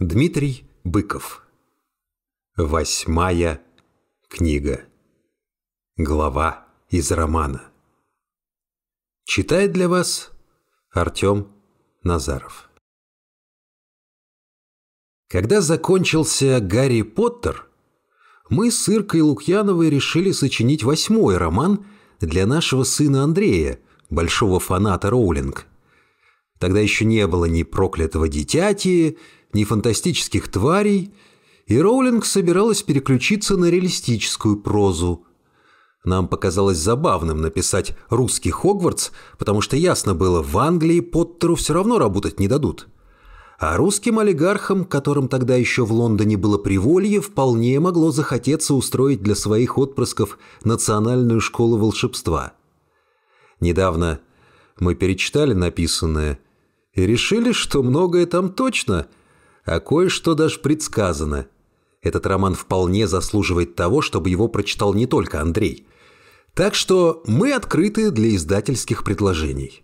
Дмитрий Быков. Восьмая книга. Глава из романа. Читает для вас Артем Назаров. Когда закончился Гарри Поттер, мы с Иркой Лукьяновой решили сочинить восьмой роман для нашего сына Андрея, большого фаната Роулинг. Тогда еще не было ни проклятого дитяти, ни фантастических тварей, и Роулинг собиралась переключиться на реалистическую прозу. Нам показалось забавным написать «русский Хогвартс», потому что ясно было, в Англии Поттеру все равно работать не дадут. А русским олигархам, которым тогда еще в Лондоне было приволье, вполне могло захотеться устроить для своих отпрысков национальную школу волшебства. Недавно мы перечитали написанное и решили, что многое там точно – а кое-что даже предсказано. Этот роман вполне заслуживает того, чтобы его прочитал не только Андрей. Так что мы открыты для издательских предложений.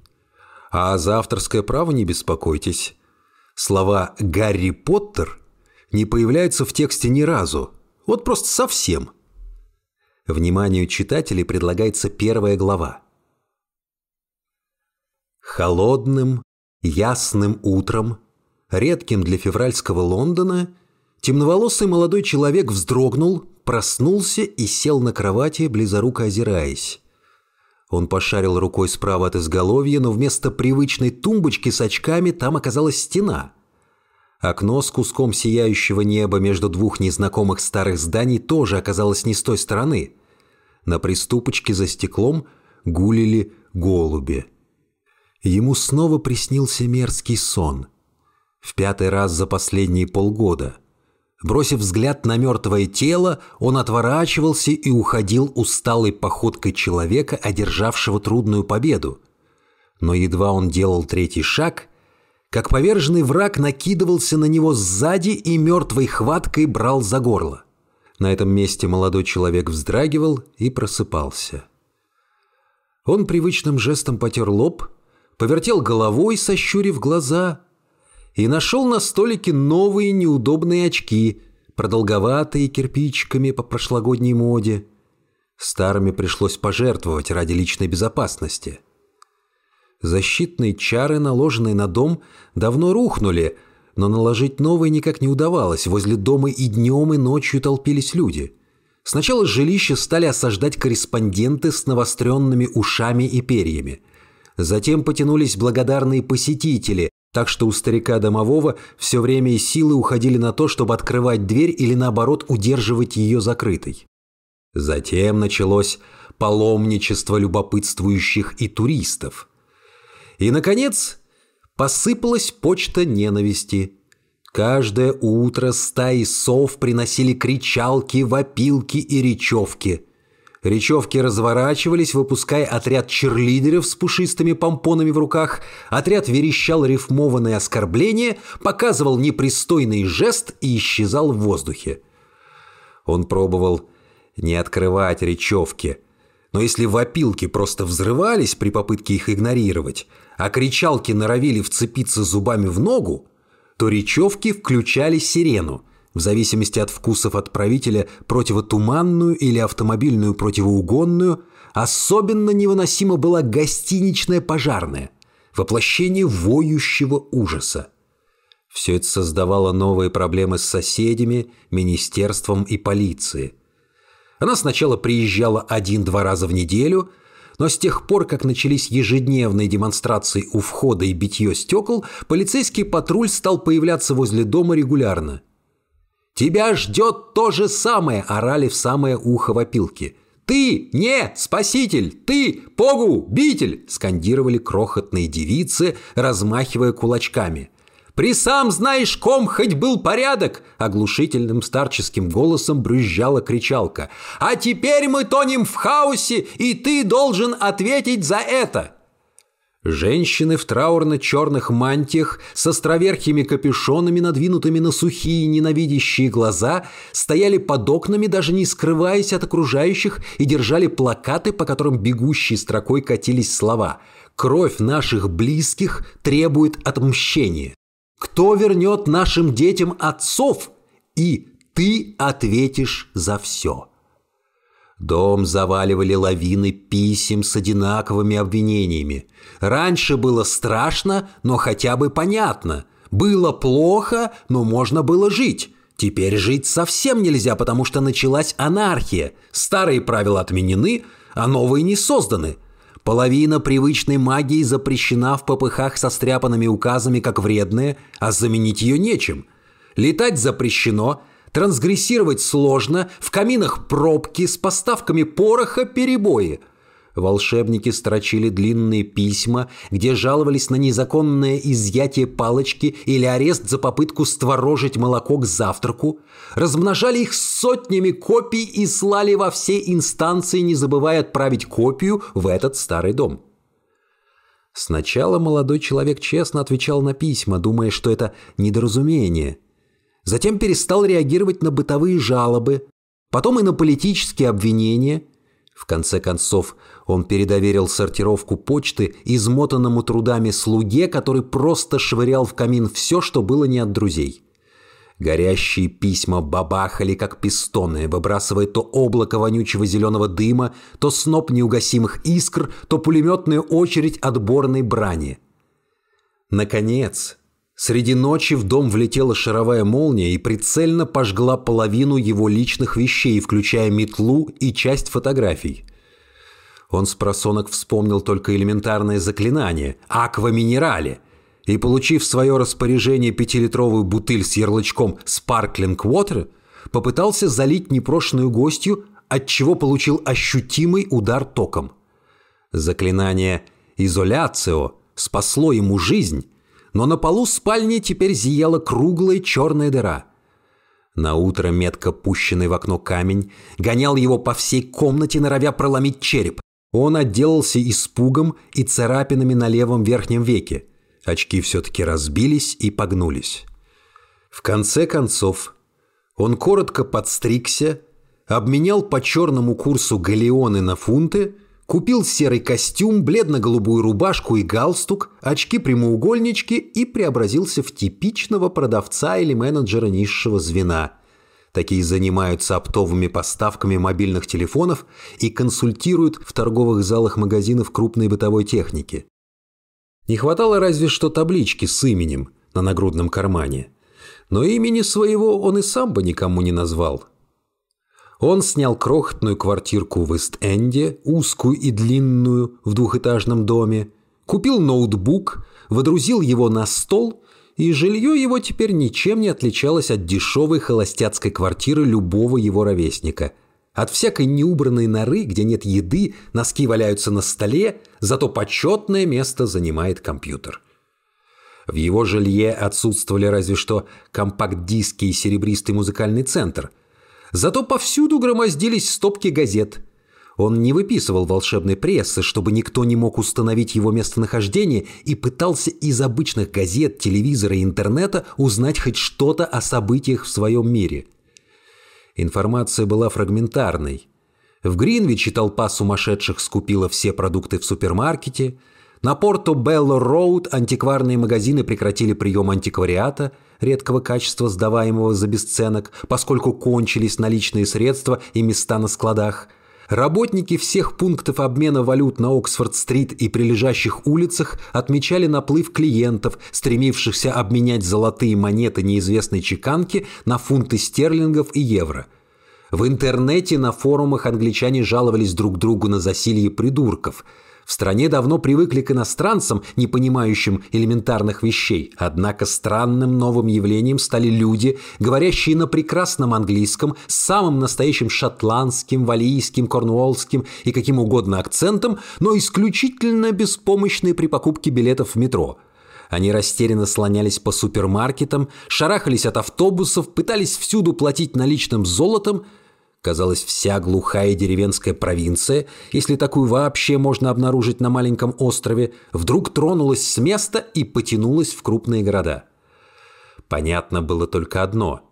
А за авторское право не беспокойтесь. Слова «Гарри Поттер» не появляются в тексте ни разу. Вот просто совсем. Вниманию читателей предлагается первая глава. Холодным, ясным утром – редким для февральского Лондона, темноволосый молодой человек вздрогнул, проснулся и сел на кровати, близоруко озираясь. Он пошарил рукой справа от изголовья, но вместо привычной тумбочки с очками там оказалась стена. Окно с куском сияющего неба между двух незнакомых старых зданий тоже оказалось не с той стороны. На приступочке за стеклом гулили голуби. Ему снова приснился мерзкий сон – в пятый раз за последние полгода. Бросив взгляд на мертвое тело, он отворачивался и уходил усталой походкой человека, одержавшего трудную победу. Но едва он делал третий шаг, как поверженный враг накидывался на него сзади и мертвой хваткой брал за горло. На этом месте молодой человек вздрагивал и просыпался. Он привычным жестом потер лоб, повертел головой, сощурив глаза, и нашел на столике новые неудобные очки, продолговатые кирпичиками по прошлогодней моде. Старыми пришлось пожертвовать ради личной безопасности. Защитные чары, наложенные на дом, давно рухнули, но наложить новые никак не удавалось. Возле дома и днем, и ночью толпились люди. Сначала жилище стали осаждать корреспонденты с навостренными ушами и перьями. Затем потянулись благодарные посетители, так что у старика домового все время и силы уходили на то, чтобы открывать дверь или наоборот удерживать ее закрытой. Затем началось паломничество любопытствующих и туристов. И, наконец, посыпалась почта ненависти. Каждое утро стаи сов приносили кричалки, вопилки и речевки – Речевки разворачивались, выпуская отряд черлидеров с пушистыми помпонами в руках. Отряд верещал рифмованное оскорбление, показывал непристойный жест и исчезал в воздухе. Он пробовал не открывать речевки. Но если вопилки просто взрывались при попытке их игнорировать, а кричалки норовили вцепиться зубами в ногу, то речевки включали сирену – в зависимости от вкусов отправителя противотуманную или автомобильную противоугонную, особенно невыносима была гостиничная пожарная, воплощение воющего ужаса. Все это создавало новые проблемы с соседями, министерством и полицией. Она сначала приезжала один-два раза в неделю, но с тех пор, как начались ежедневные демонстрации у входа и битье стекол, полицейский патруль стал появляться возле дома регулярно. «Тебя ждет то же самое!» – орали в самое ухо вопилки. «Ты не спаситель! Ты погубитель!» – скандировали крохотные девицы, размахивая кулачками. «При сам знаешь ком хоть был порядок!» – оглушительным старческим голосом брызжала кричалка. «А теперь мы тонем в хаосе, и ты должен ответить за это!» Женщины в траурно-черных мантиях с островерхими капюшонами, надвинутыми на сухие ненавидящие глаза, стояли под окнами, даже не скрываясь от окружающих, и держали плакаты, по которым бегущей строкой катились слова «Кровь наших близких требует отмщения». Кто вернет нашим детям отцов? И ты ответишь за все. Дом заваливали лавины писем с одинаковыми обвинениями. Раньше было страшно, но хотя бы понятно. Было плохо, но можно было жить. Теперь жить совсем нельзя, потому что началась анархия. Старые правила отменены, а новые не созданы. Половина привычной магии запрещена в попыхах со стряпанными указами как вредная, а заменить ее нечем. Летать запрещено – Трансгрессировать сложно, в каминах пробки, с поставками пороха перебои. Волшебники строчили длинные письма, где жаловались на незаконное изъятие палочки или арест за попытку створожить молоко к завтраку, размножали их сотнями копий и слали во все инстанции, не забывая отправить копию в этот старый дом. Сначала молодой человек честно отвечал на письма, думая, что это недоразумение – Затем перестал реагировать на бытовые жалобы, потом и на политические обвинения. В конце концов, он передоверил сортировку почты измотанному трудами слуге, который просто швырял в камин все, что было не от друзей. Горящие письма бабахали, как пистоны, выбрасывая то облако вонючего зеленого дыма, то сноп неугасимых искр, то пулеметную очередь отборной брани. Наконец, Среди ночи в дом влетела шаровая молния и прицельно пожгла половину его личных вещей, включая метлу и часть фотографий. Он с просонок вспомнил только элементарное заклинание «Аква-минерале» и, получив в свое распоряжение пятилитровую бутыль с ярлычком «Sparkling Water», попытался залить непрошенную гостью, от чего получил ощутимый удар током. Заклинание «Изоляцио» спасло ему жизнь, но на полу спальни теперь зияла круглая черная дыра. На утро метко пущенный в окно камень гонял его по всей комнате, норовя проломить череп. Он отделался испугом и царапинами на левом верхнем веке. Очки все-таки разбились и погнулись. В конце концов, он коротко подстригся, обменял по черному курсу галеоны на фунты – Купил серый костюм, бледно-голубую рубашку и галстук, очки-прямоугольнички и преобразился в типичного продавца или менеджера низшего звена. Такие занимаются оптовыми поставками мобильных телефонов и консультируют в торговых залах магазинов крупной бытовой техники. Не хватало разве что таблички с именем на нагрудном кармане. Но имени своего он и сам бы никому не назвал – он снял крохотную квартирку в Ист-Энде, узкую и длинную, в двухэтажном доме, купил ноутбук, водрузил его на стол, и жилье его теперь ничем не отличалось от дешевой холостяцкой квартиры любого его ровесника. От всякой неубранной норы, где нет еды, носки валяются на столе, зато почетное место занимает компьютер. В его жилье отсутствовали разве что компакт-диски и серебристый музыкальный центр – Зато повсюду громоздились стопки газет. Он не выписывал волшебной прессы, чтобы никто не мог установить его местонахождение и пытался из обычных газет, телевизора и интернета узнать хоть что-то о событиях в своем мире. Информация была фрагментарной. В Гринвиче толпа сумасшедших скупила все продукты в супермаркете – на порту Белло-Роуд антикварные магазины прекратили прием антиквариата, редкого качества, сдаваемого за бесценок, поскольку кончились наличные средства и места на складах. Работники всех пунктов обмена валют на Оксфорд-стрит и прилежащих улицах отмечали наплыв клиентов, стремившихся обменять золотые монеты неизвестной чеканки на фунты стерлингов и евро. В интернете на форумах англичане жаловались друг другу на засилье придурков – в стране давно привыкли к иностранцам, не понимающим элементарных вещей. Однако странным новым явлением стали люди, говорящие на прекрасном английском, с самым настоящим шотландским, валийским, корнуоллским и каким угодно акцентом, но исключительно беспомощные при покупке билетов в метро – они растерянно слонялись по супермаркетам, шарахались от автобусов, пытались всюду платить наличным золотом – Казалось, вся глухая деревенская провинция, если такую вообще можно обнаружить на маленьком острове, вдруг тронулась с места и потянулась в крупные города. Понятно было только одно.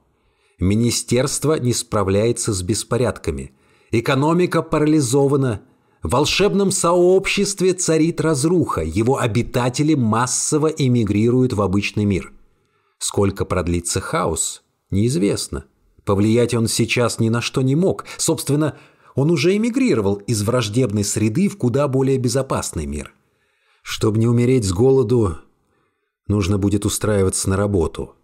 Министерство не справляется с беспорядками. Экономика парализована. В волшебном сообществе царит разруха. Его обитатели массово эмигрируют в обычный мир. Сколько продлится хаос, неизвестно. Повлиять он сейчас ни на что не мог. Собственно, он уже эмигрировал из враждебной среды в куда более безопасный мир. Чтобы не умереть с голоду, нужно будет устраиваться на работу.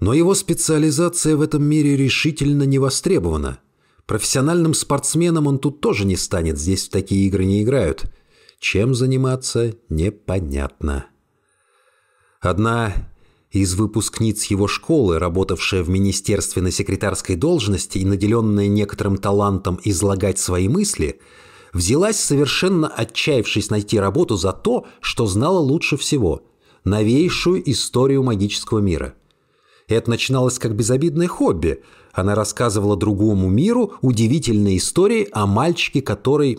Но его специализация в этом мире решительно не востребована. Профессиональным спортсменом он тут тоже не станет, здесь в такие игры не играют. Чем заниматься, непонятно. Одна из выпускниц его школы, работавшая в министерстве на секретарской должности и наделенная некоторым талантом излагать свои мысли, взялась, совершенно отчаявшись найти работу за то, что знала лучше всего – новейшую историю магического мира. Это начиналось как безобидное хобби. Она рассказывала другому миру удивительные истории о мальчике, который...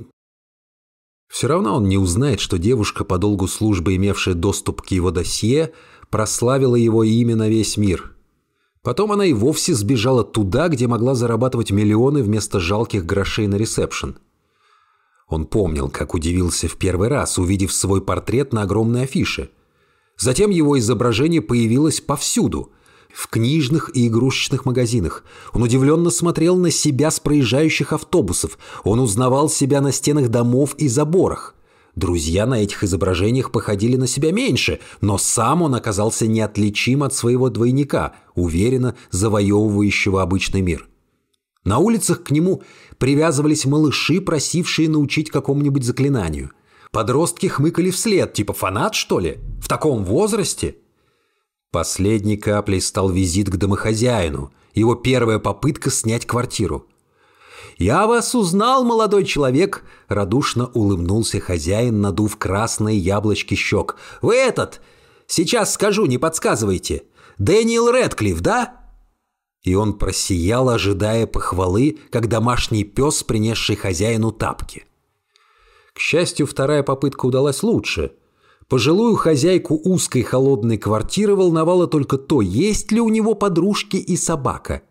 Все равно он не узнает, что девушка, по долгу службы имевшая доступ к его досье, прославила его имя на весь мир. Потом она и вовсе сбежала туда, где могла зарабатывать миллионы вместо жалких грошей на ресепшн. Он помнил, как удивился в первый раз, увидев свой портрет на огромной афише. Затем его изображение появилось повсюду – в книжных и игрушечных магазинах. Он удивленно смотрел на себя с проезжающих автобусов. Он узнавал себя на стенах домов и заборах. Друзья на этих изображениях походили на себя меньше, но сам он оказался неотличим от своего двойника, уверенно завоевывающего обычный мир. На улицах к нему привязывались малыши, просившие научить какому-нибудь заклинанию. Подростки хмыкали вслед, типа фанат, что ли? В таком возрасте? Последней каплей стал визит к домохозяину, его первая попытка снять квартиру – «Я вас узнал, молодой человек!» — радушно улыбнулся хозяин, надув красные яблочки щек. «Вы этот! Сейчас скажу, не подсказывайте! Дэниел Рэдклифф, да?» И он просиял, ожидая похвалы, как домашний пес, принесший хозяину тапки. К счастью, вторая попытка удалась лучше. Пожилую хозяйку узкой холодной квартиры волновало только то, есть ли у него подружки и собака.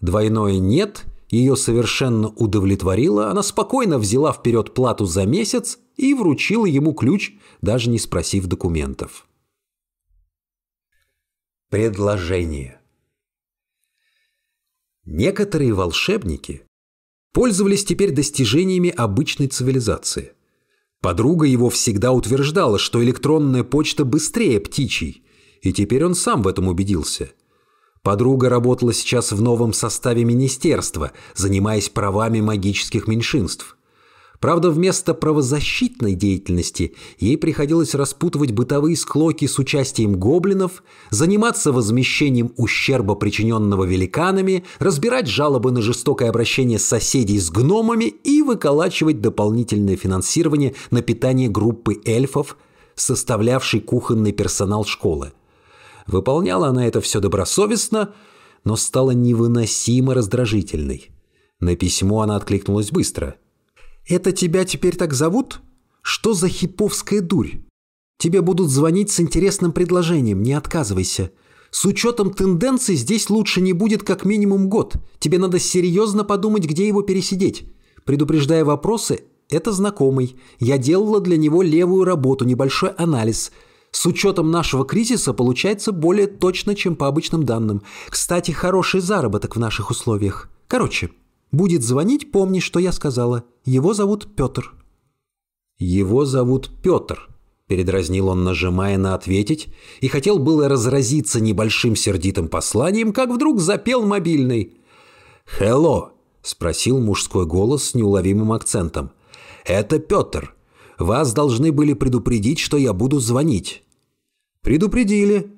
Двойное «нет» ее совершенно удовлетворило, она спокойно взяла вперед плату за месяц и вручила ему ключ, даже не спросив документов. Предложение Некоторые волшебники пользовались теперь достижениями обычной цивилизации. Подруга его всегда утверждала, что электронная почта быстрее птичьей, и теперь он сам в этом убедился – Подруга работала сейчас в новом составе министерства, занимаясь правами магических меньшинств. Правда, вместо правозащитной деятельности ей приходилось распутывать бытовые склоки с участием гоблинов, заниматься возмещением ущерба, причиненного великанами, разбирать жалобы на жестокое обращение соседей с гномами и выколачивать дополнительное финансирование на питание группы эльфов, составлявшей кухонный персонал школы – Выполняла она это все добросовестно, но стала невыносимо раздражительной. На письмо она откликнулась быстро. «Это тебя теперь так зовут? Что за хиповская дурь? Тебе будут звонить с интересным предложением, не отказывайся. С учетом тенденций здесь лучше не будет как минимум год. Тебе надо серьезно подумать, где его пересидеть. Предупреждая вопросы, это знакомый. Я делала для него левую работу, небольшой анализ – с учетом нашего кризиса получается более точно, чем по обычным данным. Кстати, хороший заработок в наших условиях. Короче, будет звонить, помни, что я сказала. Его зовут Петр». «Его зовут Петр», – передразнил он, нажимая на «ответить», и хотел было разразиться небольшим сердитым посланием, как вдруг запел мобильный. «Хелло», – спросил мужской голос с неуловимым акцентом. «Это Петр. Вас должны были предупредить, что я буду звонить». «Предупредили».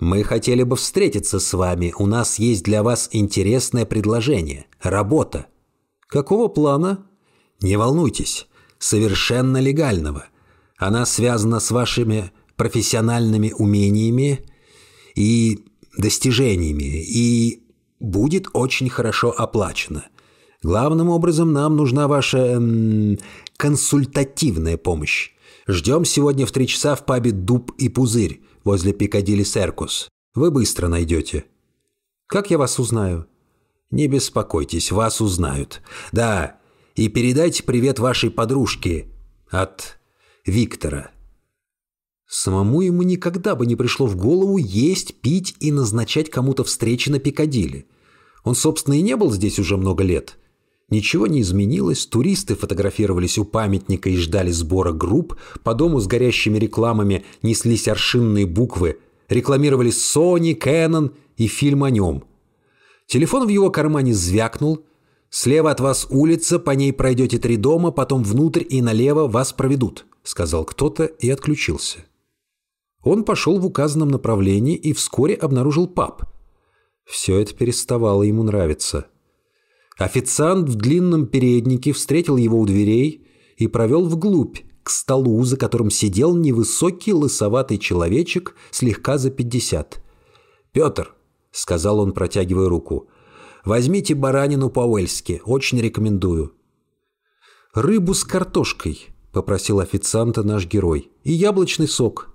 «Мы хотели бы встретиться с вами. У нас есть для вас интересное предложение. Работа». «Какого плана?» «Не волнуйтесь. Совершенно легального. Она связана с вашими профессиональными умениями и достижениями, и будет очень хорошо оплачена. Главным образом нам нужна ваша эм, консультативная помощь. Ждем сегодня в три часа в пабе «Дуб и пузырь» возле Пикадилли Серкус. Вы быстро найдете. Как я вас узнаю? Не беспокойтесь, вас узнают. Да, и передайте привет вашей подружке от Виктора. Самому ему никогда бы не пришло в голову есть, пить и назначать кому-то встречи на Пикадилли. Он, собственно, и не был здесь уже много лет. Ничего не изменилось, туристы фотографировались у памятника и ждали сбора групп, по дому с горящими рекламами неслись аршинные буквы, рекламировали Sony, Canon и фильм о нем. Телефон в его кармане звякнул, слева от вас улица, по ней пройдете три дома, потом внутрь и налево вас проведут, сказал кто-то и отключился. Он пошел в указанном направлении и вскоре обнаружил паб. Все это переставало ему нравиться. Официант в длинном переднике встретил его у дверей и провел вглубь, к столу, за которым сидел невысокий лысоватый человечек слегка за пятьдесят. «Петр», — сказал он, протягивая руку, — «возьмите баранину по-уэльски, очень рекомендую». «Рыбу с картошкой», — попросил официанта наш герой, — «и яблочный сок».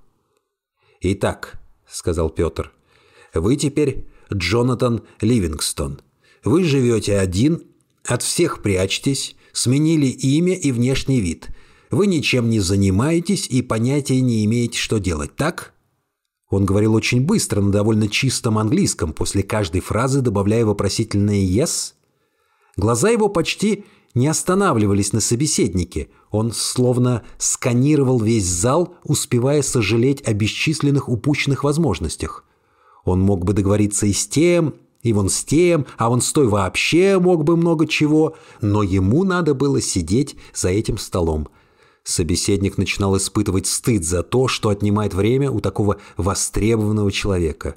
«Итак», — сказал Петр, — «вы теперь Джонатан Ливингстон. Вы живете один, от всех прячетесь, сменили имя и внешний вид. Вы ничем не занимаетесь и понятия не имеете, что делать, так?» Он говорил очень быстро, на довольно чистом английском, после каждой фразы добавляя вопросительное «yes». Глаза его почти не останавливались на собеседнике. Он словно сканировал весь зал, успевая сожалеть о бесчисленных упущенных возможностях. Он мог бы договориться и с тем, и вон с тем, а вон с той вообще мог бы много чего, но ему надо было сидеть за этим столом. Собеседник начинал испытывать стыд за то, что отнимает время у такого востребованного человека.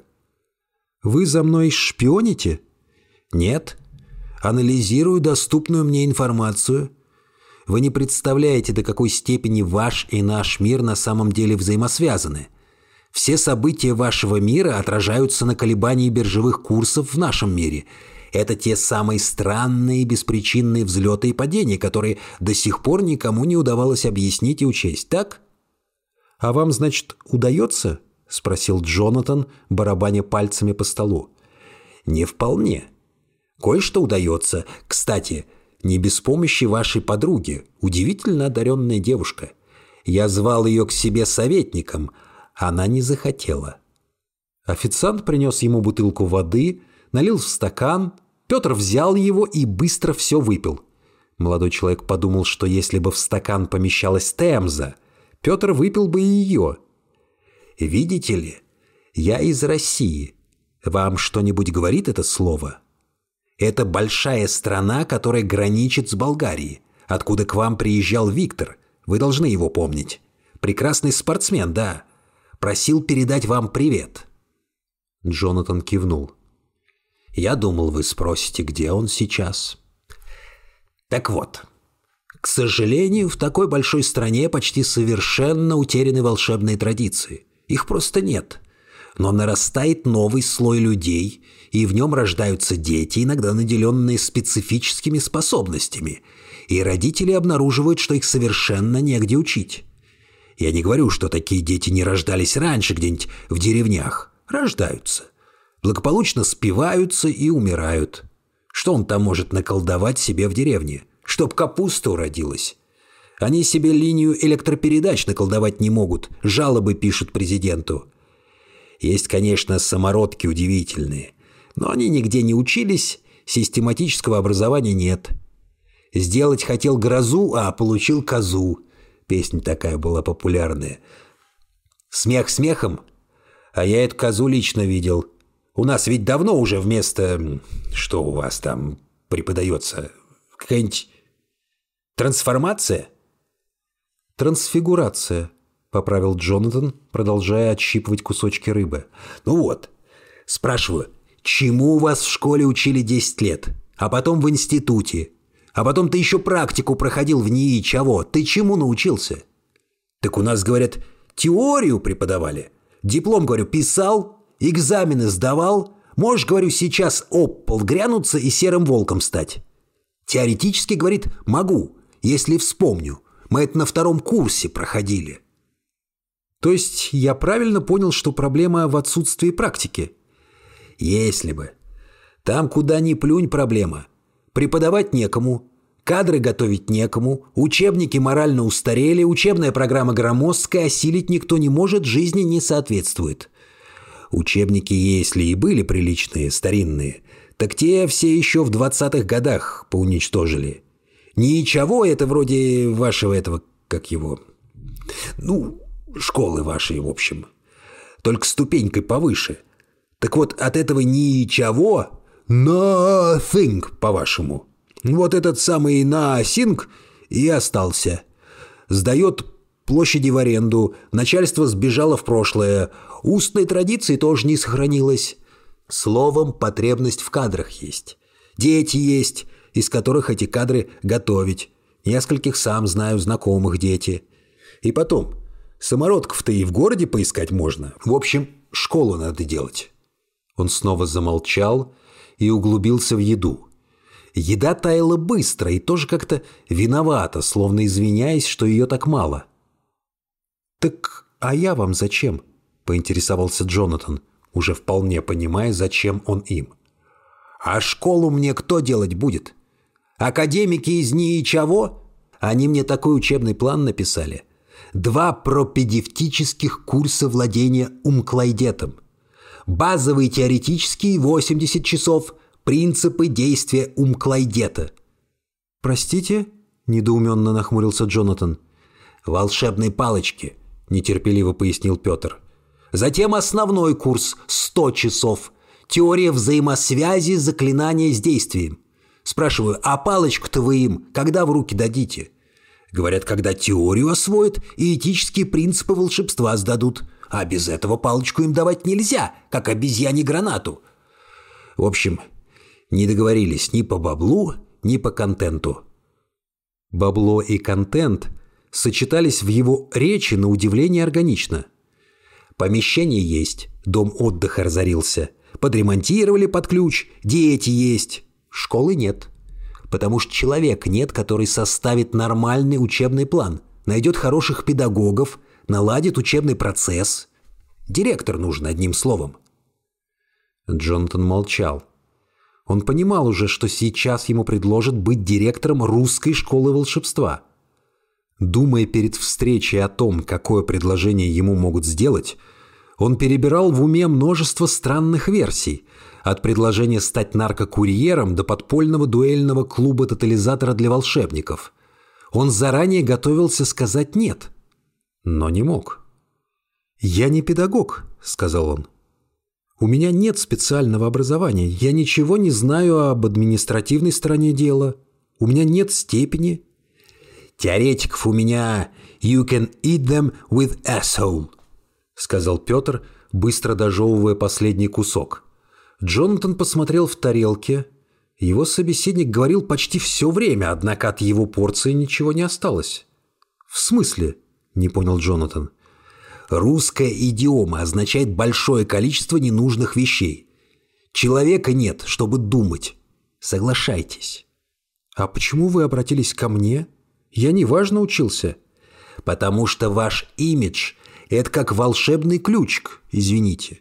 «Вы за мной шпионите?» «Нет», анализирую доступную мне информацию. Вы не представляете, до какой степени ваш и наш мир на самом деле взаимосвязаны. Все события вашего мира отражаются на колебании биржевых курсов в нашем мире. Это те самые странные беспричинные взлеты и падения, которые до сих пор никому не удавалось объяснить и учесть, так? «А вам, значит, удается?» – спросил Джонатан, барабаня пальцами по столу. «Не вполне», Кое-что удается. Кстати, не без помощи вашей подруги, удивительно одаренная девушка. Я звал ее к себе советником, она не захотела. Официант принес ему бутылку воды, налил в стакан, Петр взял его и быстро все выпил. Молодой человек подумал, что если бы в стакан помещалась темза, Петр выпил бы и ее. «Видите ли, я из России. Вам что-нибудь говорит это слово?» Это большая страна, которая граничит с Болгарией, откуда к вам приезжал Виктор. Вы должны его помнить. Прекрасный спортсмен, да. Просил передать вам привет». Джонатан кивнул. «Я думал, вы спросите, где он сейчас». «Так вот, к сожалению, в такой большой стране почти совершенно утеряны волшебные традиции. Их просто нет но нарастает новый слой людей, и в нем рождаются дети, иногда наделенные специфическими способностями, и родители обнаруживают, что их совершенно негде учить. Я не говорю, что такие дети не рождались раньше где-нибудь в деревнях. Рождаются. Благополучно спиваются и умирают. Что он там может наколдовать себе в деревне? Чтоб капуста уродилась. Они себе линию электропередач наколдовать не могут, жалобы пишут президенту. Есть, конечно, самородки удивительные, но они нигде не учились, систематического образования нет. Сделать хотел грозу, а получил козу. Песня такая была популярная. Смех смехом, а я эту козу лично видел. У нас ведь давно уже вместо... Что у вас там преподается? Какая-нибудь трансформация? Трансфигурация, — поправил Джонатан, продолжая отщипывать кусочки рыбы. «Ну вот, спрашиваю, чему вас в школе учили 10 лет, а потом в институте, а потом ты еще практику проходил в НИИ, чего? Ты чему научился?» «Так у нас, говорят, теорию преподавали. Диплом, говорю, писал, экзамены сдавал. Можешь, говорю, сейчас об пол грянуться и серым волком стать?» Теоретически, говорит, могу, если вспомню. Мы это на втором курсе проходили. То есть я правильно понял, что проблема в отсутствии практики? Если бы. Там куда ни плюнь проблема. Преподавать некому. Кадры готовить некому, учебники морально устарели, учебная программа громоздкая, осилить никто не может, жизни не соответствует. Учебники, если и были приличные, старинные, так те все еще в двадцатых годах поуничтожили. Ничего, это вроде вашего этого, как его, ну, школы вашей, в общем. Только ступенькой повыше. Так вот, от этого ничего, nothing, по-вашему. Вот этот самый Наосинг и остался. Сдает площади в аренду, начальство сбежало в прошлое, устной традиции тоже не сохранилось. Словом, потребность в кадрах есть. Дети есть, из которых эти кадры готовить. Нескольких сам знаю, знакомых дети. И потом, самородков-то и в городе поискать можно. В общем, школу надо делать. Он снова замолчал и углубился в еду. Еда таяла быстро и тоже как-то виновата, словно извиняясь, что ее так мало. «Так а я вам зачем?» – поинтересовался Джонатан, уже вполне понимая, зачем он им. «А школу мне кто делать будет? Академики из ничего? Они мне такой учебный план написали. Два пропедевтических курса владения умклайдетом. Базовый теоретический – 80 часов – принципы действия Умклайдета». «Простите?» – недоуменно нахмурился Джонатан. «Волшебной палочки», – нетерпеливо пояснил Петр. «Затем основной курс – 100 часов. Теория взаимосвязи заклинания с действием. Спрашиваю, а палочку-то вы им когда в руки дадите?» Говорят, когда теорию освоят и этические принципы волшебства сдадут. А без этого палочку им давать нельзя, как обезьяне гранату. В общем, не договорились ни по баблу, ни по контенту. Бабло и контент сочетались в его речи на удивление органично. Помещение есть, дом отдыха разорился, подремонтировали под ключ, дети есть, школы нет. Потому что человека нет, который составит нормальный учебный план, найдет хороших педагогов, наладит учебный процесс. Директор нужен, одним словом. Джонатан молчал. Он понимал уже, что сейчас ему предложат быть директором русской школы волшебства. Думая перед встречей о том, какое предложение ему могут сделать, он перебирал в уме множество странных версий, от предложения стать наркокурьером до подпольного дуэльного клуба-тотализатора для волшебников. Он заранее готовился сказать «нет», но не мог. «Я не педагог», — сказал он. У меня нет специального образования. Я ничего не знаю об административной стороне дела. У меня нет степени. Теоретиков у меня «You can eat them with asshole», — сказал Петр, быстро дожевывая последний кусок. Джонатан посмотрел в тарелке. Его собеседник говорил почти все время, однако от его порции ничего не осталось. «В смысле?» — не понял Джонатан. Русская идиома означает большое количество ненужных вещей. Человека нет, чтобы думать. Соглашайтесь. А почему вы обратились ко мне? Я неважно учился. Потому что ваш имидж – это как волшебный ключик, извините.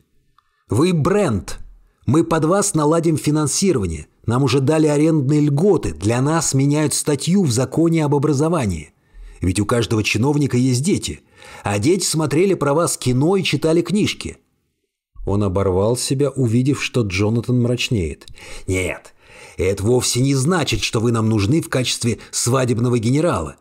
Вы бренд. Мы под вас наладим финансирование. Нам уже дали арендные льготы. Для нас меняют статью в законе об образовании. Ведь у каждого чиновника есть дети – а дети смотрели про вас кино и читали книжки». Он оборвал себя, увидев, что Джонатан мрачнеет. «Нет, это вовсе не значит, что вы нам нужны в качестве свадебного генерала.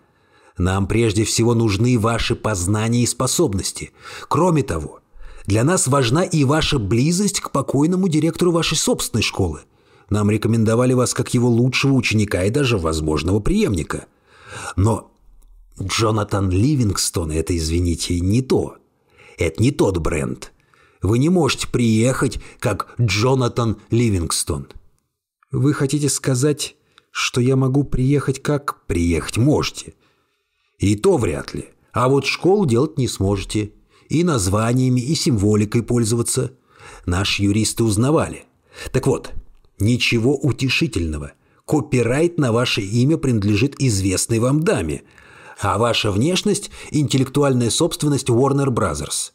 Нам прежде всего нужны ваши познания и способности. Кроме того, для нас важна и ваша близость к покойному директору вашей собственной школы. Нам рекомендовали вас как его лучшего ученика и даже возможного преемника. Но Джонатан Ливингстон – это, извините, не то. Это не тот бренд. Вы не можете приехать, как Джонатан Ливингстон. Вы хотите сказать, что я могу приехать как... Приехать можете. И то вряд ли. А вот школу делать не сможете. И названиями, и символикой пользоваться. Наши юристы узнавали. Так вот, ничего утешительного. Копирайт на ваше имя принадлежит известной вам даме – а ваша внешность – интеллектуальная собственность Warner Brothers.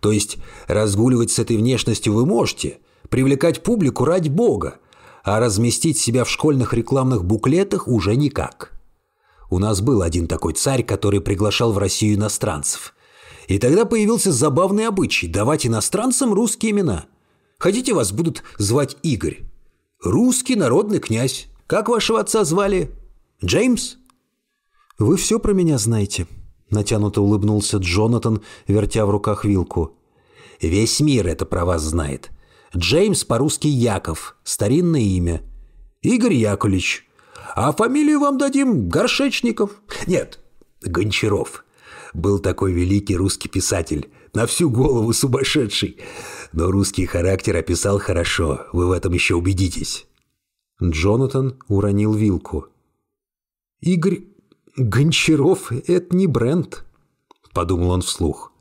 То есть разгуливать с этой внешностью вы можете, привлекать публику ради бога, а разместить себя в школьных рекламных буклетах уже никак. У нас был один такой царь, который приглашал в Россию иностранцев. И тогда появился забавный обычай давать иностранцам русские имена. Хотите, вас будут звать Игорь? Русский народный князь. Как вашего отца звали? Джеймс? Вы все про меня знаете, натянуто улыбнулся Джонатан, вертя в руках вилку. Весь мир это про вас знает. Джеймс по-русски Яков, старинное имя. Игорь Яковлевич. А фамилию вам дадим Горшечников. Нет, Гончаров. Был такой великий русский писатель, на всю голову сумасшедший. Но русский характер описал хорошо, вы в этом еще убедитесь. Джонатан уронил вилку. «Игорь Гончаров — это не бренд», — подумал он вслух.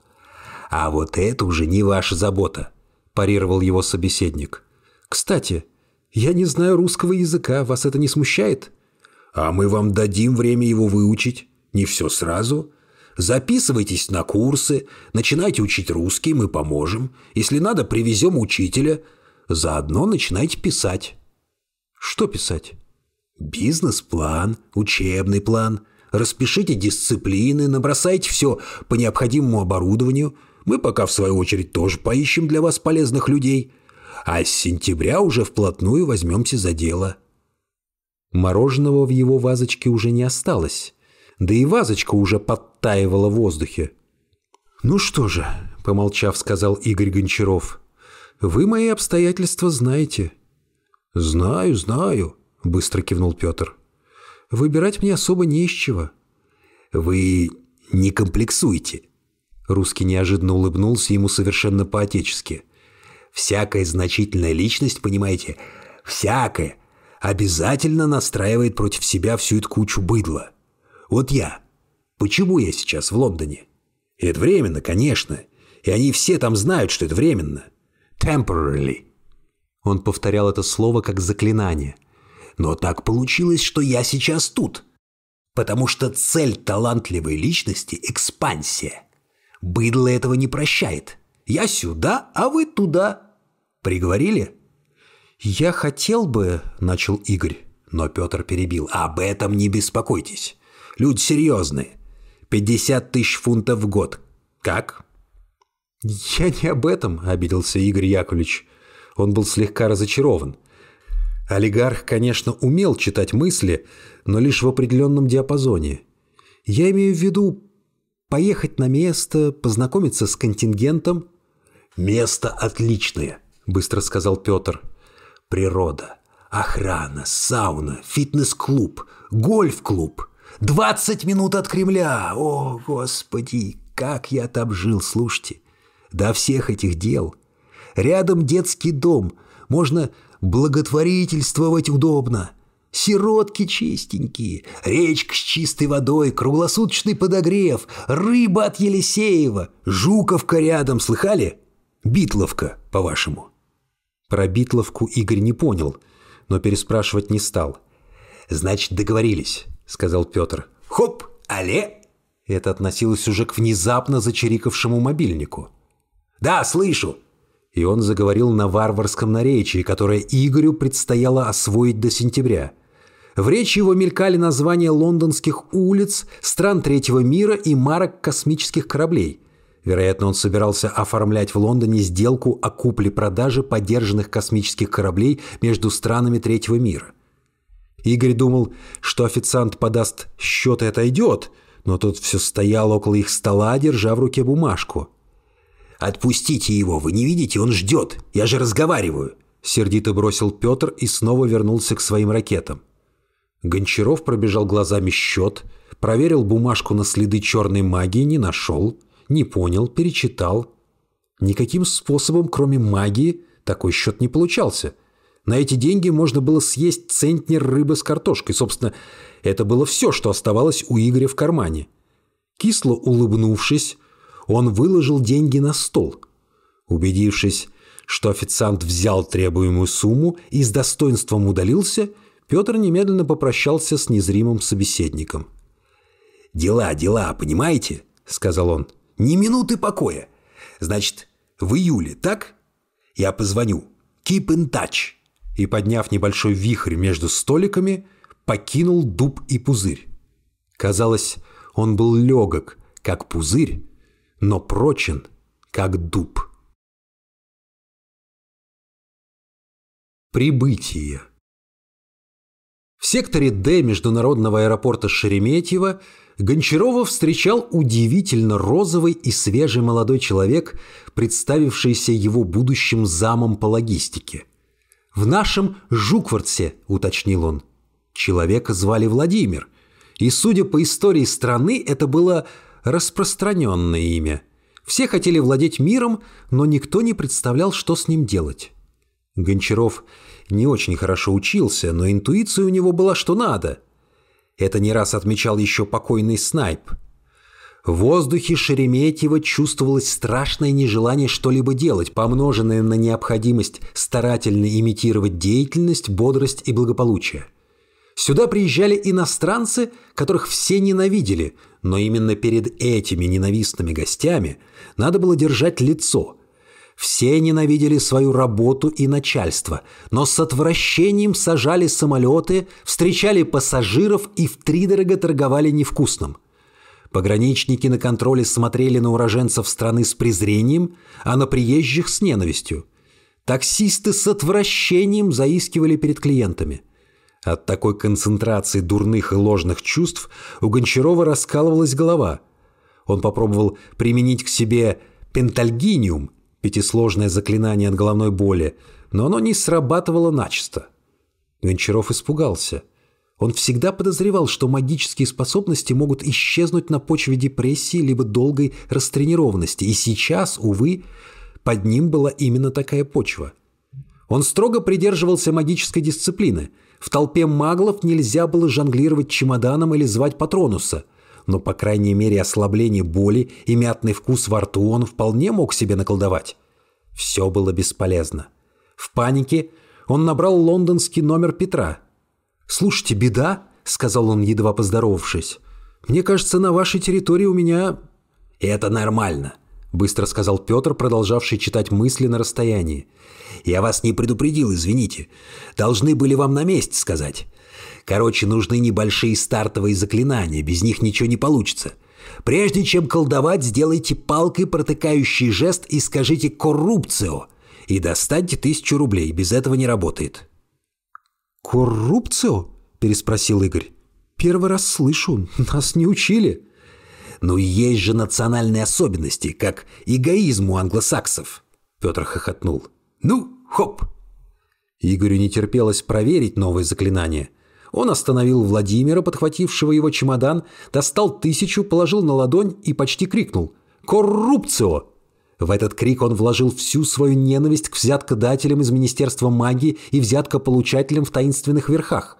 «А вот это уже не ваша забота», – парировал его собеседник. «Кстати, я не знаю русского языка, вас это не смущает?» «А мы вам дадим время его выучить. Не все сразу. Записывайтесь на курсы, начинайте учить русский, мы поможем. Если надо, привезем учителя. Заодно начинайте писать». «Что писать?» «Бизнес-план, учебный план. Распишите дисциплины, набросайте все по необходимому оборудованию – мы пока, в свою очередь, тоже поищем для вас полезных людей. А с сентября уже вплотную возьмемся за дело». Мороженого в его вазочке уже не осталось. Да и вазочка уже подтаивала в воздухе. «Ну что же», — помолчав, сказал Игорь Гончаров, — «вы мои обстоятельства знаете». «Знаю, знаю», — быстро кивнул Петр. «Выбирать мне особо не из чего». «Вы не комплексуйте. Русский неожиданно улыбнулся ему совершенно по-отечески. «Всякая значительная личность, понимаете, всякая, обязательно настраивает против себя всю эту кучу быдла. Вот я. Почему я сейчас в Лондоне? Это временно, конечно. И они все там знают, что это временно. Temporarily». Он повторял это слово как заклинание. «Но так получилось, что я сейчас тут. Потому что цель талантливой личности – экспансия». Быдло этого не прощает. Я сюда, а вы туда. Приговорили? Я хотел бы, начал Игорь, но Петр перебил. Об этом не беспокойтесь. Люди серьезные. 50 тысяч фунтов в год. Как? Я не об этом, обиделся Игорь Яковлевич. Он был слегка разочарован. Олигарх, конечно, умел читать мысли, но лишь в определенном диапазоне. Я имею в виду Поехать на место, познакомиться с контингентом. «Место отличное», — быстро сказал Петр. «Природа, охрана, сауна, фитнес-клуб, гольф-клуб. Двадцать минут от Кремля! О, Господи, как я там жил, слушайте! До всех этих дел. Рядом детский дом, можно благотворительствовать удобно. Сиротки чистенькие, речка с чистой водой, круглосуточный подогрев, рыба от Елисеева, жуковка рядом, слыхали? Битловка, по-вашему. Про Битловку Игорь не понял, но переспрашивать не стал. «Значит, договорились», — сказал Петр. «Хоп, але!» Это относилось уже к внезапно зачирикавшему мобильнику. «Да, слышу!» И он заговорил на варварском наречии, которое Игорю предстояло освоить до сентября. В речи его мелькали названия лондонских улиц, стран третьего мира и марок космических кораблей. Вероятно, он собирался оформлять в Лондоне сделку о купле-продаже подержанных космических кораблей между странами третьего мира. Игорь думал, что официант подаст счет и отойдет, но тот все стоял около их стола, держа в руке бумажку. «Отпустите его, вы не видите, он ждет, я же разговариваю», сердито бросил Петр и снова вернулся к своим ракетам. Гончаров пробежал глазами счет, проверил бумажку на следы черной магии, не нашел, не понял, перечитал. Никаким способом, кроме магии, такой счет не получался. На эти деньги можно было съесть центнер рыбы с картошкой. Собственно, это было все, что оставалось у Игоря в кармане. Кисло улыбнувшись, он выложил деньги на стол. Убедившись, что официант взял требуемую сумму и с достоинством удалился – Петр немедленно попрощался с незримым собеседником. «Дела, дела, понимаете?» — сказал он. «Ни минуты покоя. Значит, в июле, так? Я позвоню. Keep in touch. и, подняв небольшой вихрь между столиками, покинул дуб и пузырь. Казалось, он был легок, как пузырь, но прочен, как дуб. Прибытие В секторе Д международного аэропорта Шереметьево Гончарова встречал удивительно розовый и свежий молодой человек, представившийся его будущим замом по логистике. «В нашем Жуквартсе», — уточнил он. Человека звали Владимир, и, судя по истории страны, это было распространенное имя. Все хотели владеть миром, но никто не представлял, что с ним делать. Гончаров не очень хорошо учился, но интуиция у него была что надо. Это не раз отмечал еще покойный снайп. В воздухе Шереметьево чувствовалось страшное нежелание что-либо делать, помноженное на необходимость старательно имитировать деятельность, бодрость и благополучие. Сюда приезжали иностранцы, которых все ненавидели, но именно перед этими ненавистными гостями надо было держать лицо. Все ненавидели свою работу и начальство, но с отвращением сажали самолеты, встречали пассажиров и втридорого торговали невкусным. Пограничники на контроле смотрели на уроженцев страны с презрением, а на приезжих с ненавистью. Таксисты с отвращением заискивали перед клиентами – от такой концентрации дурных и ложных чувств у Гончарова раскалывалась голова. Он попробовал применить к себе пентальгиниум, пятисложное заклинание от головной боли, но оно не срабатывало начисто. Гончаров испугался. Он всегда подозревал, что магические способности могут исчезнуть на почве депрессии либо долгой растренированности, и сейчас, увы, под ним была именно такая почва. Он строго придерживался магической дисциплины – в толпе маглов нельзя было жонглировать чемоданом или звать Патронуса, но, по крайней мере, ослабление боли и мятный вкус во рту он вполне мог себе наколдовать. Все было бесполезно. В панике он набрал лондонский номер Петра. «Слушайте, беда», — сказал он, едва поздоровавшись. «Мне кажется, на вашей территории у меня...» «Это нормально», — быстро сказал Петр, продолжавший читать мысли на расстоянии. Я вас не предупредил, извините. Должны были вам на месте сказать. Короче, нужны небольшие стартовые заклинания, без них ничего не получится. Прежде чем колдовать, сделайте палкой протыкающий жест и скажите «коррупцио» и достаньте тысячу рублей, без этого не работает. «Коррупцио?» – переспросил Игорь. «Первый раз слышу, нас не учили». «Ну, есть же национальные особенности, как эгоизм у англосаксов», – Петр хохотнул. «Ну, хоп!» Игорю не терпелось проверить новое заклинание. Он остановил Владимира, подхватившего его чемодан, достал тысячу, положил на ладонь и почти крикнул «Коррупцио!». В этот крик он вложил всю свою ненависть к взяткодателям из Министерства магии и взяткополучателям в таинственных верхах.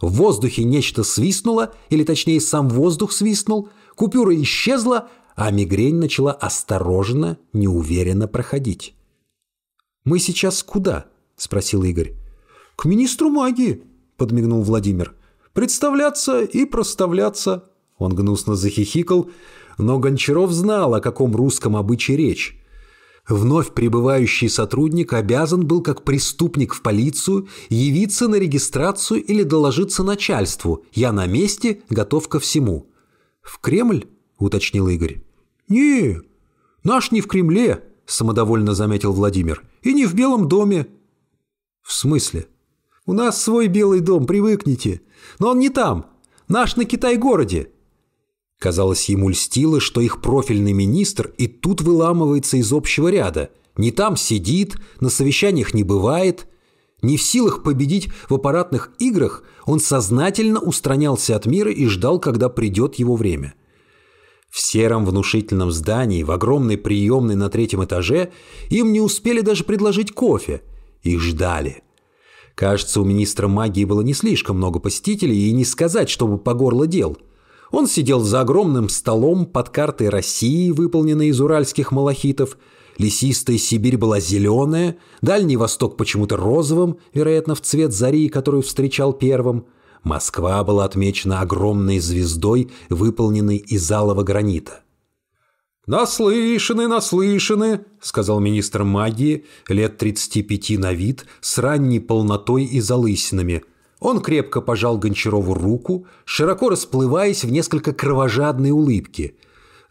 В воздухе нечто свистнуло, или точнее сам воздух свистнул, купюра исчезла, а мигрень начала осторожно, неуверенно проходить. «Мы сейчас куда?» – спросил Игорь. «К министру магии», – подмигнул Владимир. «Представляться и проставляться». Он гнусно захихикал, но Гончаров знал, о каком русском обычае речь. Вновь прибывающий сотрудник обязан был, как преступник в полицию, явиться на регистрацию или доложиться начальству. «Я на месте, готов ко всему». «В Кремль?» – уточнил Игорь. «Не, наш не в Кремле», – самодовольно заметил Владимир. «И не в Белом доме». «В смысле?» «У нас свой Белый дом, привыкните. Но он не там. Наш на Китай-городе». Казалось, ему льстило, что их профильный министр и тут выламывается из общего ряда. Не там сидит, на совещаниях не бывает. Не в силах победить в аппаратных играх, он сознательно устранялся от мира и ждал, когда придет его время. В сером внушительном здании, в огромной приемной на третьем этаже, им не успели даже предложить кофе. Их ждали. Кажется, у министра магии было не слишком много посетителей, и не сказать, чтобы по горло дел. Он сидел за огромным столом под картой России, выполненной из уральских малахитов. Лесистая Сибирь была зеленая, Дальний Восток почему-то розовым, вероятно, в цвет зари, которую встречал первым – Москва была отмечена огромной звездой, выполненной из алого гранита. «Наслышаны, наслышаны», — сказал министр магии, лет 35 на вид, с ранней полнотой и залысинами. Он крепко пожал Гончарову руку, широко расплываясь в несколько кровожадной улыбке.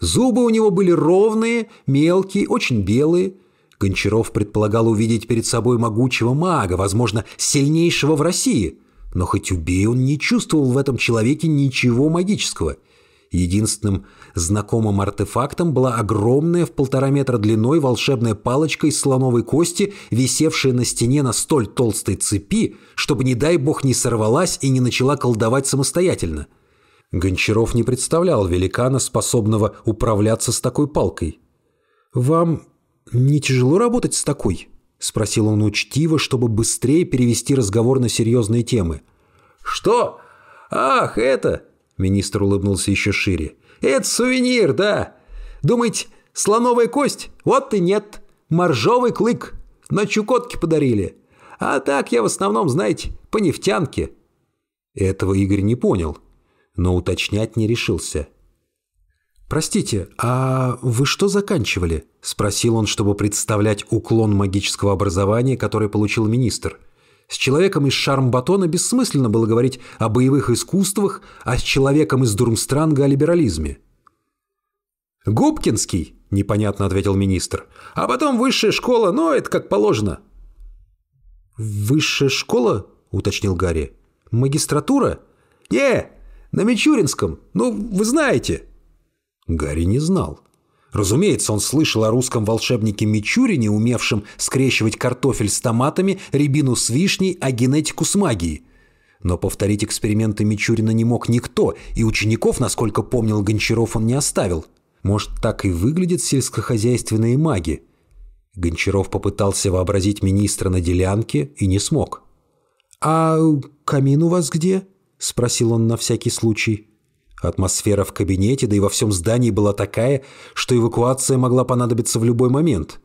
Зубы у него были ровные, мелкие, очень белые. Гончаров предполагал увидеть перед собой могучего мага, возможно, сильнейшего в России. Но хоть убей, он не чувствовал в этом человеке ничего магического — Единственным знакомым артефактом была огромная в полтора метра длиной волшебная палочка из слоновой кости, висевшая на стене на столь толстой цепи, чтобы, не дай бог, не сорвалась и не начала колдовать самостоятельно. Гончаров не представлял великана, способного управляться с такой палкой. «Вам не тяжело работать с такой?» – спросил он учтиво, чтобы быстрее перевести разговор на серьезные темы. «Что? Ах, это!» Министр улыбнулся еще шире. «Это сувенир, да. Думаете, слоновая кость? Вот и нет. Моржовый клык. На Чукотке подарили. А так я в основном, знаете, по нефтянке». Этого Игорь не понял, но уточнять не решился. «Простите, а вы что заканчивали?» – спросил он, чтобы представлять уклон магического образования, который получил министр – с человеком из Шармбатона бессмысленно было говорить о боевых искусствах, а с человеком из Дурмстранга о либерализме. «Губкинский», – непонятно ответил министр. «А потом высшая школа, но это как положено». «Высшая школа?» – уточнил Гарри. «Магистратура?» «Не, на Мичуринском. Ну, вы знаете». Гарри не знал. Разумеется, он слышал о русском волшебнике Мичурине, умевшем скрещивать картофель с томатами, рябину с вишней, а генетику с магией. Но повторить эксперименты Мичурина не мог никто, и учеников, насколько помнил Гончаров, он не оставил. Может, так и выглядят сельскохозяйственные маги? Гончаров попытался вообразить министра на делянке и не смог. «А камин у вас где?» – спросил он на всякий случай. Атмосфера в кабинете, да и во всем здании была такая, что эвакуация могла понадобиться в любой момент.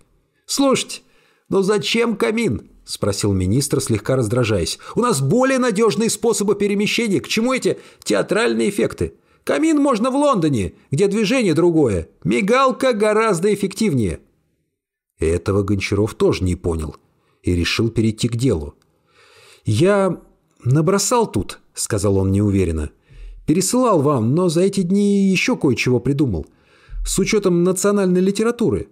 «Слушайте, ну зачем камин?» – спросил министр, слегка раздражаясь. «У нас более надежные способы перемещения. К чему эти театральные эффекты? Камин можно в Лондоне, где движение другое. Мигалка гораздо эффективнее». Этого Гончаров тоже не понял и решил перейти к делу. «Я набросал тут», – сказал он неуверенно. Пересылал вам, но за эти дни еще кое-чего придумал. С учетом национальной литературы».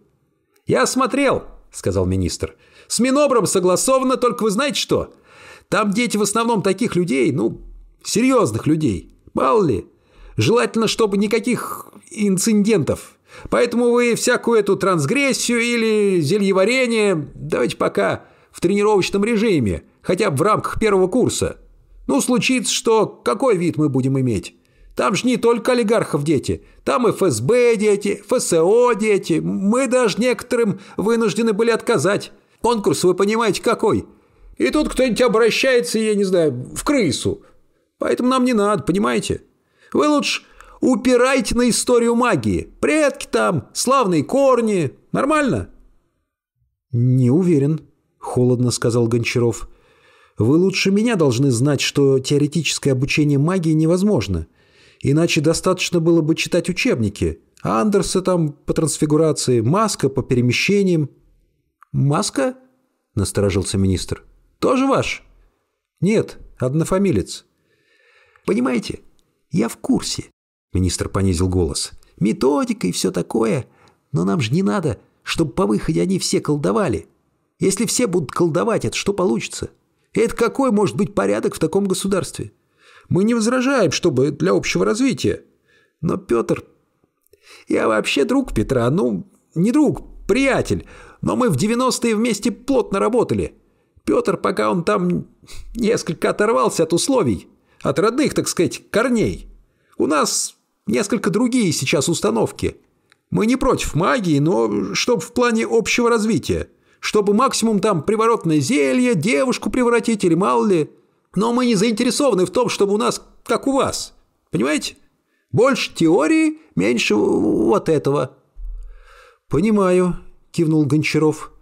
«Я смотрел», — сказал министр. «С Минобром согласовано, только вы знаете что? Там дети в основном таких людей, ну, серьезных людей. Мало ли. Желательно, чтобы никаких инцидентов. Поэтому вы всякую эту трансгрессию или зельеварение давайте пока в тренировочном режиме, хотя бы в рамках первого курса. Ну, случится, что какой вид мы будем иметь? Там же не только олигархов дети. Там и ФСБ дети, ФСО дети. Мы даже некоторым вынуждены были отказать. Конкурс, вы понимаете, какой. И тут кто-нибудь обращается, я не знаю, в крысу. Поэтому нам не надо, понимаете? Вы лучше упирайте на историю магии. Предки там, славные корни. Нормально? Не уверен, холодно сказал Гончаров. Вы лучше меня должны знать, что теоретическое обучение магии невозможно. Иначе достаточно было бы читать учебники. Андерса там по трансфигурации, Маска по перемещениям. «Маска?» – насторожился министр. «Тоже ваш?» «Нет, однофамилец». «Понимаете, я в курсе», – министр понизил голос. «Методика и все такое. Но нам же не надо, чтобы по выходе они все колдовали. Если все будут колдовать, это что получится?» Это какой может быть порядок в таком государстве? Мы не возражаем, чтобы для общего развития. Но Петр... Я вообще друг Петра, ну, не друг, приятель. Но мы в 90-е вместе плотно работали. Петр, пока он там несколько оторвался от условий, от родных, так сказать, корней. У нас несколько другие сейчас установки. Мы не против магии, но чтоб в плане общего развития чтобы максимум там приворотное зелье, девушку превратить или мало ли. Но мы не заинтересованы в том, чтобы у нас, как у вас. Понимаете? Больше теории, меньше вот этого». «Понимаю», – кивнул Гончаров.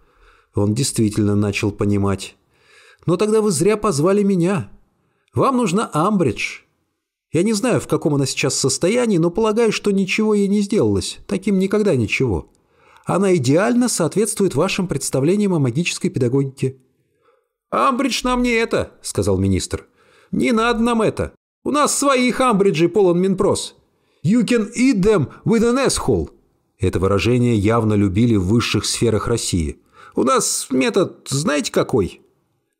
Он действительно начал понимать. «Но тогда вы зря позвали меня. Вам нужна Амбридж». Я не знаю, в каком она сейчас состоянии, но полагаю, что ничего ей не сделалось. Таким никогда ничего. Она идеально соответствует вашим представлениям о магической педагогике». «Амбридж нам не это», — сказал министр. «Не надо нам это. У нас своих Амбриджей полон Минпрос. You can eat them with an asshole». Это выражение явно любили в высших сферах России. «У нас метод знаете какой?»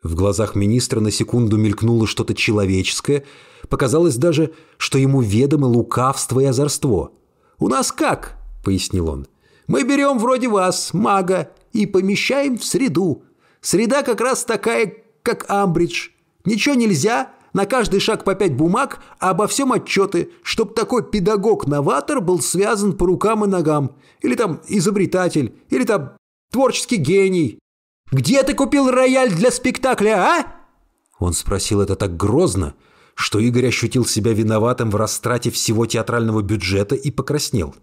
В глазах министра на секунду мелькнуло что-то человеческое. Показалось даже, что ему ведомы лукавство и озорство. «У нас как?» — пояснил он. «Мы берем вроде вас, мага, и помещаем в среду. Среда как раз такая, как Амбридж. Ничего нельзя, на каждый шаг по пять бумаг, а обо всем отчеты, чтоб такой педагог-новатор был связан по рукам и ногам. Или там изобретатель, или там творческий гений. «Где ты купил рояль для спектакля, а?» Он спросил это так грозно, что Игорь ощутил себя виноватым в растрате всего театрального бюджета и покраснел.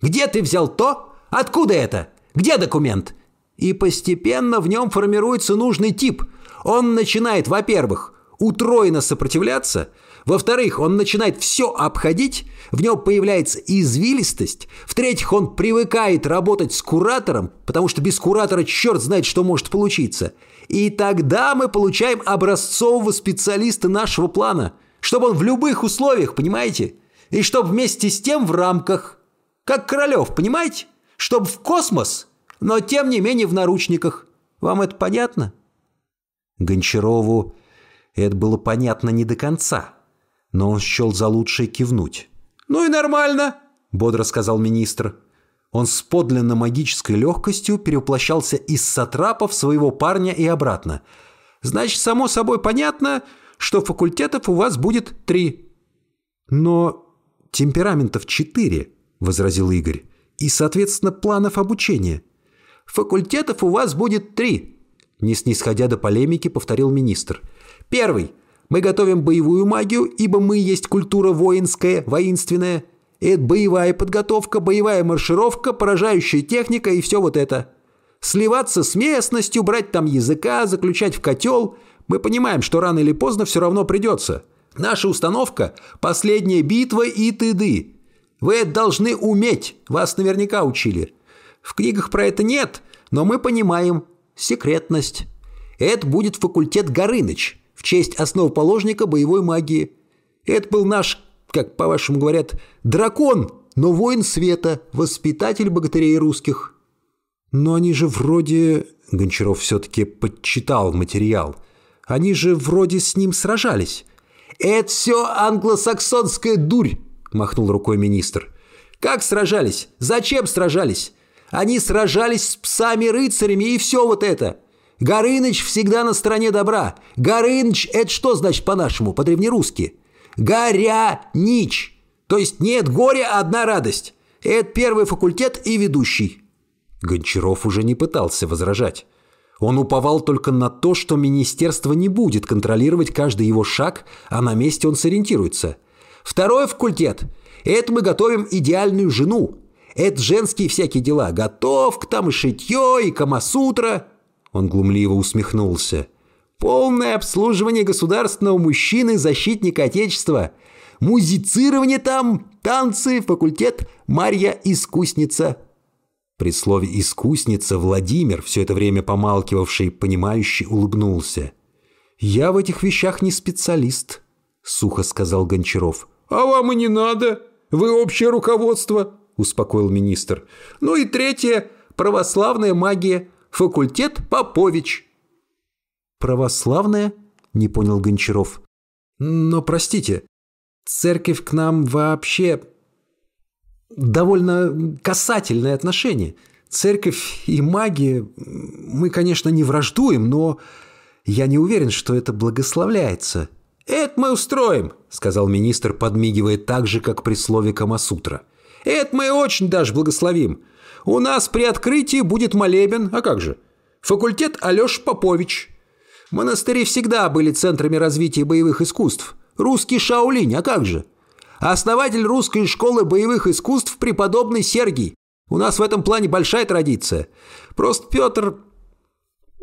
«Где ты взял то? Откуда это? Где документ?» И постепенно в нем формируется нужный тип. Он начинает, во-первых, утроенно сопротивляться, во-вторых, он начинает все обходить, в нем появляется извилистость, в-третьих, он привыкает работать с куратором, потому что без куратора черт знает, что может получиться. И тогда мы получаем образцового специалиста нашего плана, чтобы он в любых условиях, понимаете? И чтобы вместе с тем в рамках, как Королев, понимаете? Чтобы в космос – но тем не менее в наручниках. Вам это понятно?» Гончарову это было понятно не до конца, но он счел за лучшее кивнуть. «Ну и нормально», — бодро сказал министр. Он с подлинно магической легкостью перевоплощался из сатрапов своего парня и обратно. «Значит, само собой понятно, что факультетов у вас будет три». «Но темпераментов четыре», — возразил Игорь, «и, соответственно, планов обучения». Факультетов у вас будет три», – не снисходя до полемики, повторил министр. «Первый. Мы готовим боевую магию, ибо мы есть культура воинская, воинственная. Это боевая подготовка, боевая маршировка, поражающая техника и все вот это. Сливаться с местностью, брать там языка, заключать в котел. Мы понимаем, что рано или поздно все равно придется. Наша установка – последняя битва и тыды. Вы это должны уметь, вас наверняка учили. В книгах про это нет, но мы понимаем. Секретность. Это будет факультет Горыныч в честь основоположника боевой магии. Это был наш, как по-вашему говорят, дракон, но воин света, воспитатель богатырей русских. Но они же вроде... Гончаров все-таки подчитал материал. Они же вроде с ним сражались. «Это все англосаксонская дурь!» – махнул рукой министр. «Как сражались? Зачем сражались? Они сражались с псами-рыцарями и все вот это. Горыныч всегда на стороне добра. Горыныч – это что значит по-нашему, по-древнерусски? Горя-нич. То есть нет горя, а одна радость. Это первый факультет и ведущий. Гончаров уже не пытался возражать. Он уповал только на то, что министерство не будет контролировать каждый его шаг, а на месте он сориентируется. Второй факультет – это мы готовим идеальную жену, это женские всякие дела. Готовка там и шитье, и камасутра. Он глумливо усмехнулся. Полное обслуживание государственного мужчины, защитника Отечества. Музицирование там, танцы, факультет, Марья искусница. При слове «искусница» Владимир, все это время помалкивавший, понимающий, улыбнулся. «Я в этих вещах не специалист», — сухо сказал Гончаров. «А вам и не надо. Вы общее руководство. – успокоил министр. «Ну и третье – православная магия, факультет Попович». «Православная?» – не понял Гончаров. «Но, простите, церковь к нам вообще довольно касательное отношение. Церковь и магия, мы, конечно, не враждуем, но я не уверен, что это благословляется». «Это мы устроим», – сказал министр, подмигивая так же, как при слове «Камасутра». Это мы очень даже благословим. У нас при открытии будет молебен, а как же? Факультет Алёш Попович. Монастыри всегда были центрами развития боевых искусств. Русский Шаолинь, а как же? Основатель русской школы боевых искусств преподобный Сергий. У нас в этом плане большая традиция. Просто Петр...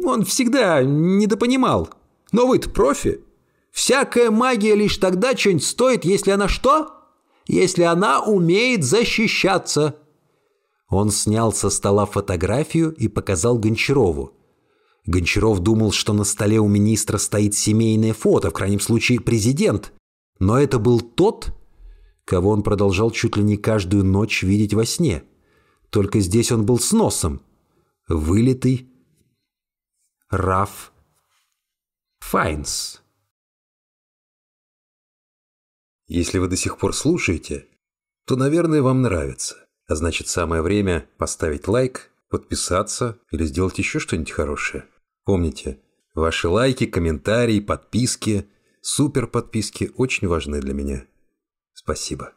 Он всегда недопонимал. Но вы-то профи. Всякая магия лишь тогда что-нибудь стоит, если она что? Если она умеет защищаться. Он снял со стола фотографию и показал Гончарову. Гончаров думал, что на столе у министра стоит семейное фото, в крайнем случае президент. Но это был тот, кого он продолжал чуть ли не каждую ночь видеть во сне. Только здесь он был с носом. Вылитый Раф Файнс. Если вы до сих пор слушаете, то, наверное, вам нравится. А значит, самое время поставить лайк, подписаться или сделать еще что-нибудь хорошее. Помните, ваши лайки, комментарии, подписки, супер подписки очень важны для меня. Спасибо.